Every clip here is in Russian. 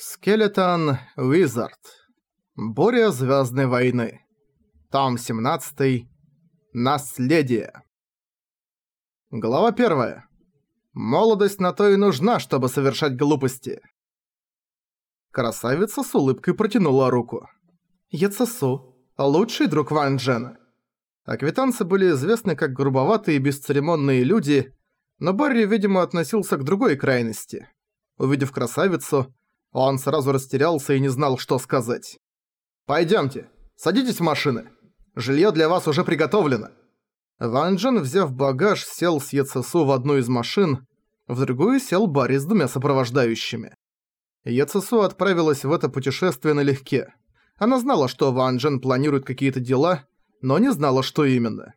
Скелетон Уизард. Буря Звездной войны. Том 17. Наследие. Глава 1. Молодость на то и нужна, чтобы совершать глупости. Красавица с улыбкой протянула руку. Яцесу, лучший друг Ван Джена. Аквитанцы были известны как грубоватые и бесцеремонные люди, но Барри, видимо, относился к другой крайности. Увидев красавицу, он сразу растерялся и не знал, что сказать. «Пойдёмте, садитесь в машины. Жильё для вас уже приготовлено». Ван Джен, взяв багаж, сел с Ецесу в одну из машин, в другую сел Барри с двумя сопровождающими. Ецесу отправилась в это путешествие налегке. Она знала, что Ван Джен планирует какие-то дела, но не знала, что именно.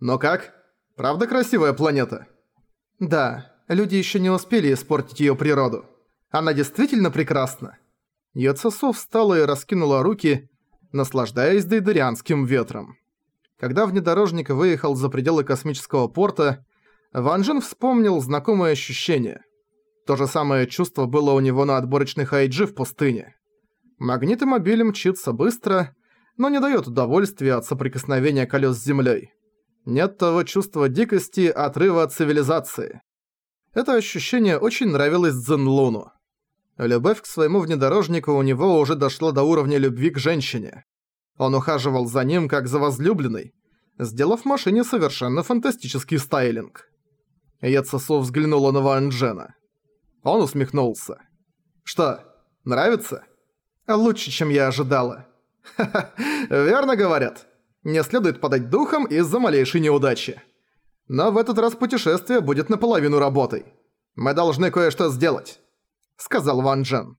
«Но как? Правда красивая планета?» «Да, люди ещё не успели испортить её природу», она действительно прекрасна. Йоцесу встала и раскинула руки, наслаждаясь дейдерианским ветром. Когда внедорожник выехал за пределы космического порта, Ван Джен вспомнил знакомое ощущение. То же самое чувство было у него на отборочных IG в пустыне. Магнитомобиль мчится быстро, но не дает удовольствия от соприкосновения колес с землей. Нет того чувства дикости, отрыва от цивилизации. Это ощущение очень нравилось Цзэнлуну. Любовь к своему внедорожнику у него уже дошла до уровня любви к женщине. Он ухаживал за ним как за возлюбленной, сделав машине совершенно фантастический стайлинг. Яцесу взглянула на Ван Джена. Он усмехнулся. «Что, нравится?» «Лучше, чем я ожидала». «Ха-ха, верно говорят. Не следует подать духом из-за малейшей неудачи. Но в этот раз путешествие будет наполовину работой. Мы должны кое-что сделать» сказал Ван Джен.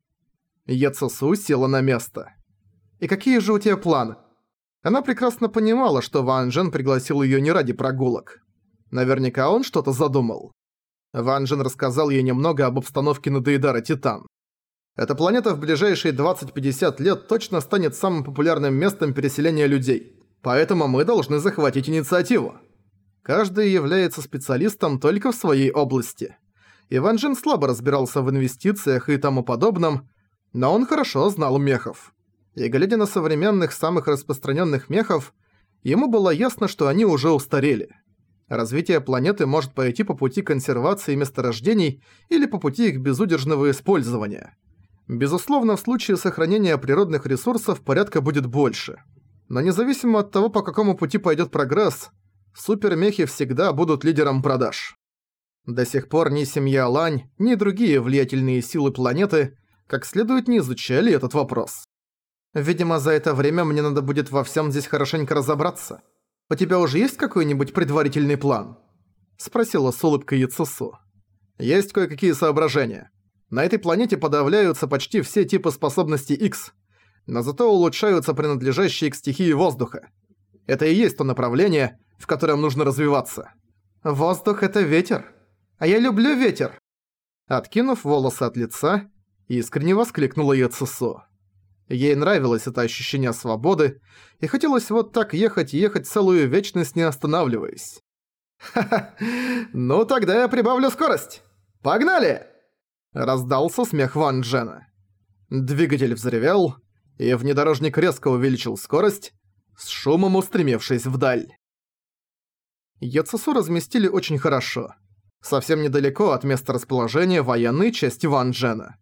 Яцесу села на место. «И какие же у тебя планы?» Она прекрасно понимала, что Ван Джен пригласил её не ради прогулок. Наверняка он что-то задумал. Ван Джен рассказал ей немного об обстановке на Дейдара Титан. Эта планета в ближайшие 20-50 лет точно станет самым популярным местом переселения людей. Поэтому мы должны захватить инициативу. Каждый является специалистом только в своей области. Иван Джин слабо разбирался в инвестициях и тому подобном, но он хорошо знал мехов. И глядя на современных самых распространенных мехов, ему было ясно, что они уже устарели. Развитие планеты может пойти по пути консервации месторождений или по пути их безудержного использования. Безусловно, в случае сохранения природных ресурсов порядка будет больше. Но независимо от того, по какому пути пойдет прогресс, супермехи всегда будут лидером продаж. До сих пор ни семья Лань, ни другие влиятельные силы планеты как следует не изучали этот вопрос. Видимо, за это время мне надо будет во всем здесь хорошенько разобраться. У тебя уже есть какой-нибудь предварительный план? Спросила с улыбкой Яцесу. Есть кое-какие соображения. На этой планете подавляются почти все типы способностей X, но зато улучшаются принадлежащие к стихии воздуха. Это и есть то направление, в котором нужно развиваться. Воздух — это ветер. А я люблю ветер!» Откинув волосы от лица, искренне воскликнула Яцесо. Ей нравилось это ощущение свободы, и хотелось вот так ехать и ехать целую вечность, не останавливаясь. «Ха-ха! Ну тогда я прибавлю скорость! Погнали!» Раздался смех Ван Джена. Двигатель взревел, и внедорожник резко увеличил скорость, с шумом устремившись вдаль. Яцесу разместили очень хорошо совсем недалеко от места расположения военной части Ван Джена.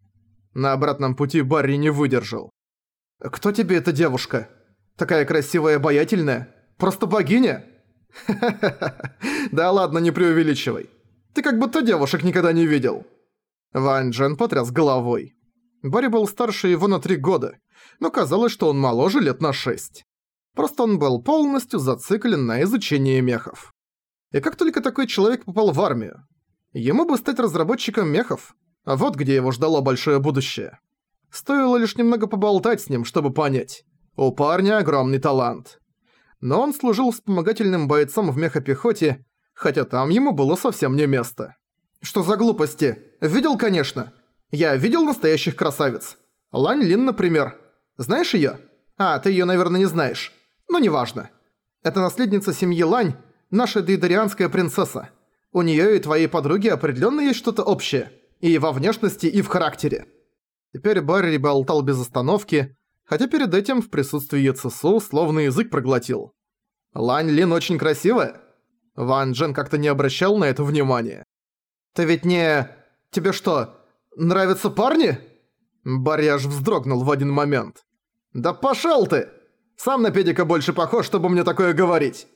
На обратном пути Барри не выдержал. «Кто тебе эта девушка? Такая красивая и обаятельная? Просто богиня?» Да ладно, не преувеличивай. Ты как будто девушек никогда не видел». Ван Джен потряс головой. Барри был старше его на три года, но казалось, что он моложе лет на шесть. Просто он был полностью зациклен на изучении мехов. И как только такой человек попал в армию? Ему бы стать разработчиком мехов. А вот где его ждало большое будущее. Стоило лишь немного поболтать с ним, чтобы понять. У парня огромный талант. Но он служил вспомогательным бойцом в мехопехоте, хотя там ему было совсем не место. Что за глупости? Видел, конечно. Я видел настоящих красавиц. Лань Лин, например. Знаешь её? А, ты её, наверное, не знаешь. Но неважно. Это наследница семьи Лань, наша дейдарианская принцесса. У неё и твоей подруги определённо есть что-то общее. И во внешности, и в характере. Теперь Барри болтал без остановки, хотя перед этим в присутствии Яцесу словно язык проглотил. «Лань Лин очень красивая?» Ван Джен как-то не обращал на это внимания. «Ты ведь не... Тебе что, нравятся парни?» Барри аж вздрогнул в один момент. «Да пошёл ты! Сам на педика больше похож, чтобы мне такое говорить!»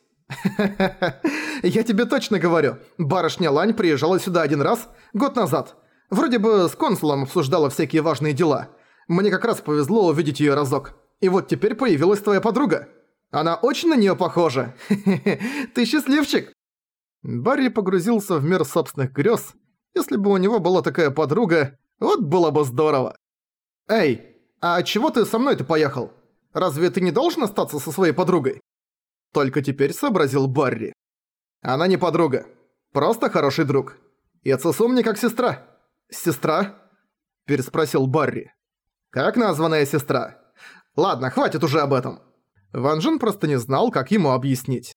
Я тебе точно говорю, барышня Лань приезжала сюда один раз, год назад. Вроде бы с консулом обсуждала всякие важные дела. Мне как раз повезло увидеть её разок. И вот теперь появилась твоя подруга. Она очень на неё похожа. Ты счастливчик. Барри погрузился в мир собственных грёз. Если бы у него была такая подруга, вот было бы здорово. Эй, а чего ты со мной-то поехал? Разве ты не должен остаться со своей подругой? Только теперь сообразил Барри. Она не подруга. Просто хороший друг. И Цесу мне как сестра. Сестра? Переспросил Барри. Как названная сестра? Ладно, хватит уже об этом. Ван Джин просто не знал, как ему объяснить.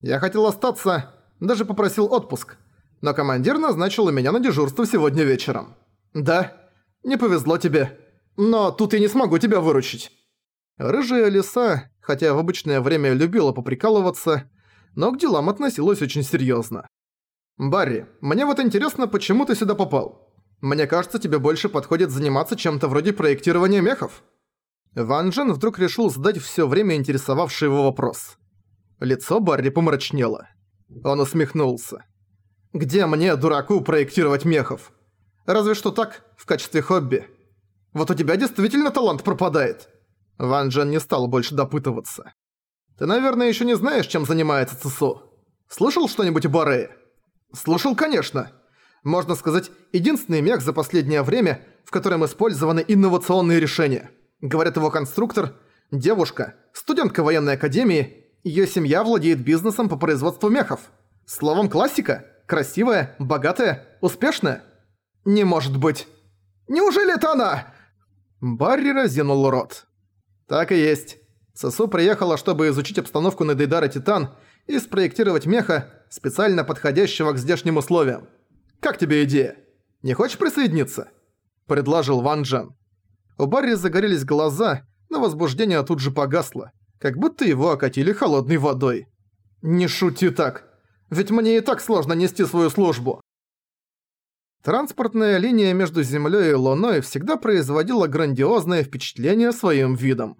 Я хотел остаться, даже попросил отпуск. Но командир назначил меня на дежурство сегодня вечером. Да, не повезло тебе. Но тут я не смогу тебя выручить. Рыжая лиса, хотя в обычное время любила поприкалываться, но к делам относилась очень серьёзно. «Барри, мне вот интересно, почему ты сюда попал? Мне кажется, тебе больше подходит заниматься чем-то вроде проектирования мехов». Ван Джен вдруг решил задать всё время интересовавший его вопрос. Лицо Барри помрачнело. Он усмехнулся. «Где мне, дураку, проектировать мехов? Разве что так, в качестве хобби. Вот у тебя действительно талант пропадает». Ван Джен не стал больше допытываться. «Ты, наверное, еще не знаешь, чем занимается ЦСУ. Слышал что-нибудь о Барее?» «Слышал, конечно. Можно сказать, единственный мех за последнее время, в котором использованы инновационные решения. Говорят, его конструктор – девушка, студентка военной академии, ее семья владеет бизнесом по производству мехов. Словом, классика. Красивая, богатая, успешная. Не может быть. Неужели это она?» Барри разинул рот. Так и есть. Сосу приехала, чтобы изучить обстановку на Дейдара Титан и спроектировать меха, специально подходящего к здешним условиям. Как тебе идея? Не хочешь присоединиться? Предложил Ван Джен. У Барри загорелись глаза, но возбуждение тут же погасло, как будто его окатили холодной водой. «Не шути так, ведь мне и так сложно нести свою службу». Транспортная линия между Землей и Луной всегда производила грандиозное впечатление своим видом.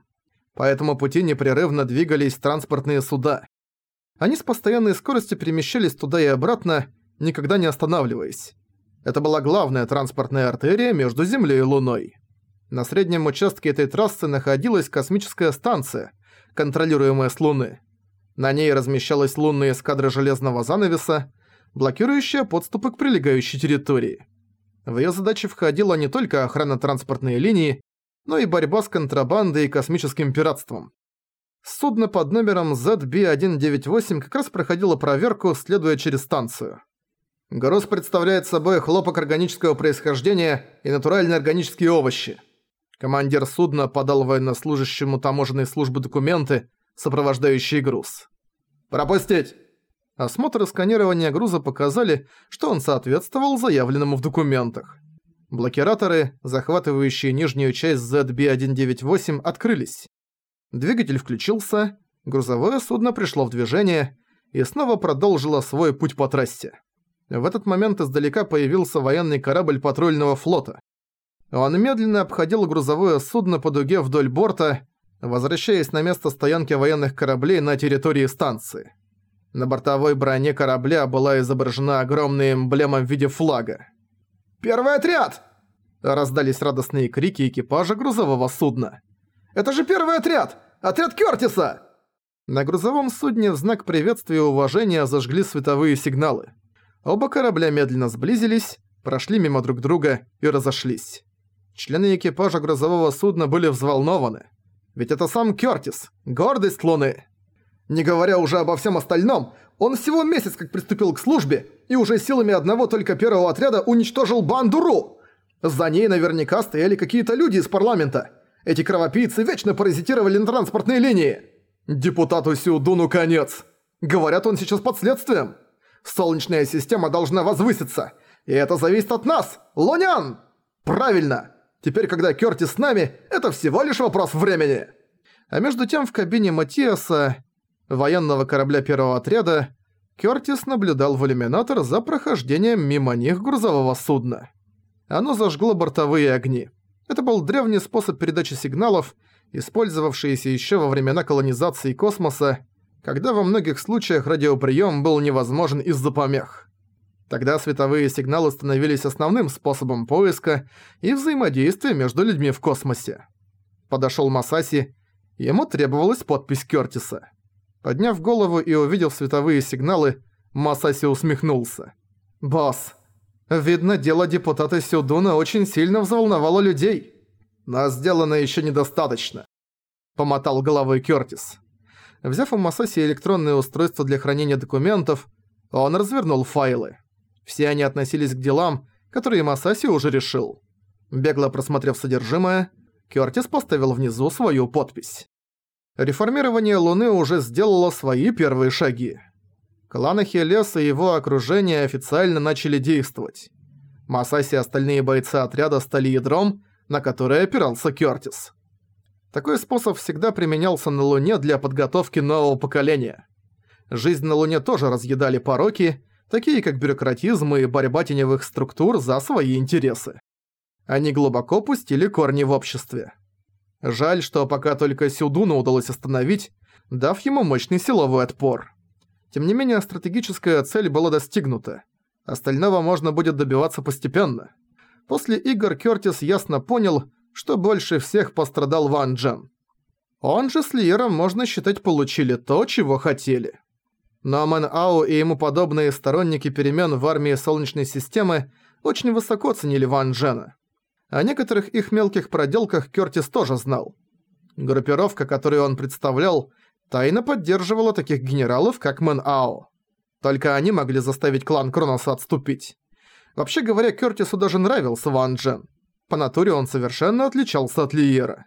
По этому пути непрерывно двигались транспортные суда. Они с постоянной скоростью перемещались туда и обратно, никогда не останавливаясь. Это была главная транспортная артерия между Землей и Луной. На среднем участке этой трассы находилась космическая станция, контролируемая с Луны. На ней размещалась лунная эскадра железного занавеса, блокирующая подступы к прилегающей территории. В её задачи входила не только охрана транспортной линии, но и борьба с контрабандой и космическим пиратством. Судно под номером ZB-198 как раз проходило проверку, следуя через станцию. Груз представляет собой хлопок органического происхождения и натуральные органические овощи. Командир судна подал военнослужащему таможенной службы документы, сопровождающие груз. «Пропустить!» Осмотр и сканирование груза показали, что он соответствовал заявленному в документах. Блокираторы, захватывающие нижнюю часть ZB-198, открылись. Двигатель включился, грузовое судно пришло в движение и снова продолжило свой путь по трассе. В этот момент издалека появился военный корабль патрульного флота. Он медленно обходил грузовое судно по дуге вдоль борта, возвращаясь на место стоянки военных кораблей на территории станции. На бортовой броне корабля была изображена огромная эмблема в виде флага. «Первый отряд!» Раздались радостные крики экипажа грузового судна. «Это же первый отряд! Отряд Кёртиса!» На грузовом судне в знак приветствия и уважения зажгли световые сигналы. Оба корабля медленно сблизились, прошли мимо друг друга и разошлись. Члены экипажа грузового судна были взволнованы. Ведь это сам Кёртис, гордость Луны. Не говоря уже обо всем остальном, он всего месяц как приступил к службе и уже силами одного только первого отряда уничтожил Бандуру. За ней наверняка стояли какие-то люди из парламента. Эти кровопийцы вечно паразитировали на транспортной линии. Депутату Сиудуну конец. Говорят, он сейчас под следствием. Солнечная система должна возвыситься. И это зависит от нас, лунян! Правильно! Теперь, когда Кёртис с нами, это всего лишь вопрос времени!» А между тем в кабине Матиаса, военного корабля первого отряда, Кёртис наблюдал в иллюминатор за прохождением мимо них грузового судна. Оно зажгло бортовые огни. Это был древний способ передачи сигналов, использовавшийся еще во времена колонизации космоса, когда во многих случаях радиоприем был невозможен из-за помех. Тогда световые сигналы становились основным способом поиска и взаимодействия между людьми в космосе. Подошёл Масаси, ему требовалась подпись Кёртиса. Подняв голову и увидев световые сигналы, Масаси усмехнулся. «Босс, видно, дело депутата Сюдуна очень сильно взволновало людей. Но сделано ещё недостаточно», — помотал головой Кёртис. Взяв у Масаси электронное устройство для хранения документов, он развернул файлы. Все они относились к делам, которые Масаси уже решил. Бегло просмотрев содержимое, Кёртис поставил внизу свою подпись. Реформирование Луны уже сделало свои первые шаги. Кланы Хелес и его окружение официально начали действовать. Масаси и остальные бойцы отряда стали ядром, на которое опирался Кёртис. Такой способ всегда применялся на Луне для подготовки нового поколения. Жизнь на Луне тоже разъедали пороки, такие как бюрократизм и борьба теневых структур за свои интересы. Они глубоко пустили корни в обществе. Жаль, что пока только Сюдуна удалось остановить, дав ему мощный силовой отпор. Тем не менее, стратегическая цель была достигнута. Остального можно будет добиваться постепенно. После игр Кёртис ясно понял, что больше всех пострадал Ван Джен. Он же с Лиером, можно считать, получили то, чего хотели. Но Мэн Ау и ему подобные сторонники перемен в армии Солнечной системы очень высоко ценили Ван Джена. О некоторых их мелких проделках Кёртис тоже знал. Группировка, которую он представлял, тайно поддерживала таких генералов, как Мэн Ао. Только они могли заставить клан Кроноса отступить. Вообще говоря, Кёртису даже нравился Ван Джен. По натуре он совершенно отличался от Лиера.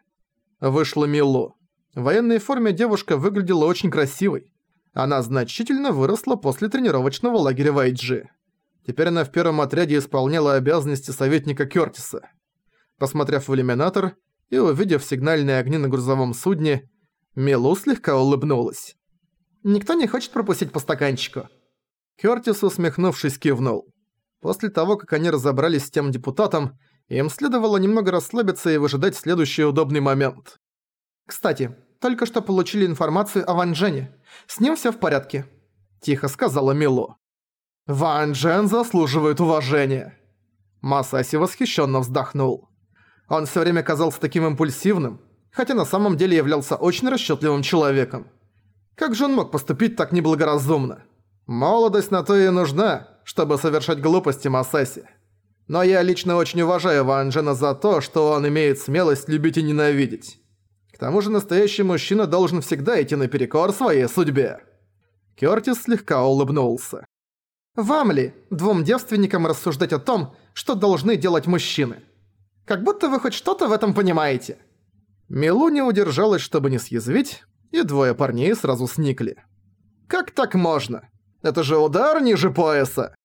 Вышла Милу. В военной форме девушка выглядела очень красивой. Она значительно выросла после тренировочного лагеря в Айджи. Теперь она в первом отряде исполняла обязанности советника Кёртиса. Посмотрев в иллюминатор и увидев сигнальные огни на грузовом судне, Милу слегка улыбнулась. «Никто не хочет пропустить по стаканчику?» Кёртис, усмехнувшись, кивнул. После того, как они разобрались с тем депутатом, им следовало немного расслабиться и выжидать следующий удобный момент. «Кстати, только что получили информацию о Ван Джене. С ним всё в порядке», – тихо сказала Мило. «Ван Джен заслуживает уважения». Масаси восхищенно вздохнул. Он всё время казался таким импульсивным, хотя на самом деле являлся очень расчётливым человеком. Как же он мог поступить так неблагоразумно? Молодость на то и нужна, чтобы совершать глупости Масаси. Но я лично очень уважаю Ван Джена за то, что он имеет смелость любить и ненавидеть. К тому же настоящий мужчина должен всегда идти наперекор своей судьбе. Кёртис слегка улыбнулся. «Вам ли, двум девственникам, рассуждать о том, что должны делать мужчины? Как будто вы хоть что-то в этом понимаете». Милу не удержалась, чтобы не съязвить, и двое парней сразу сникли. «Как так можно? Это же удар ниже пояса!»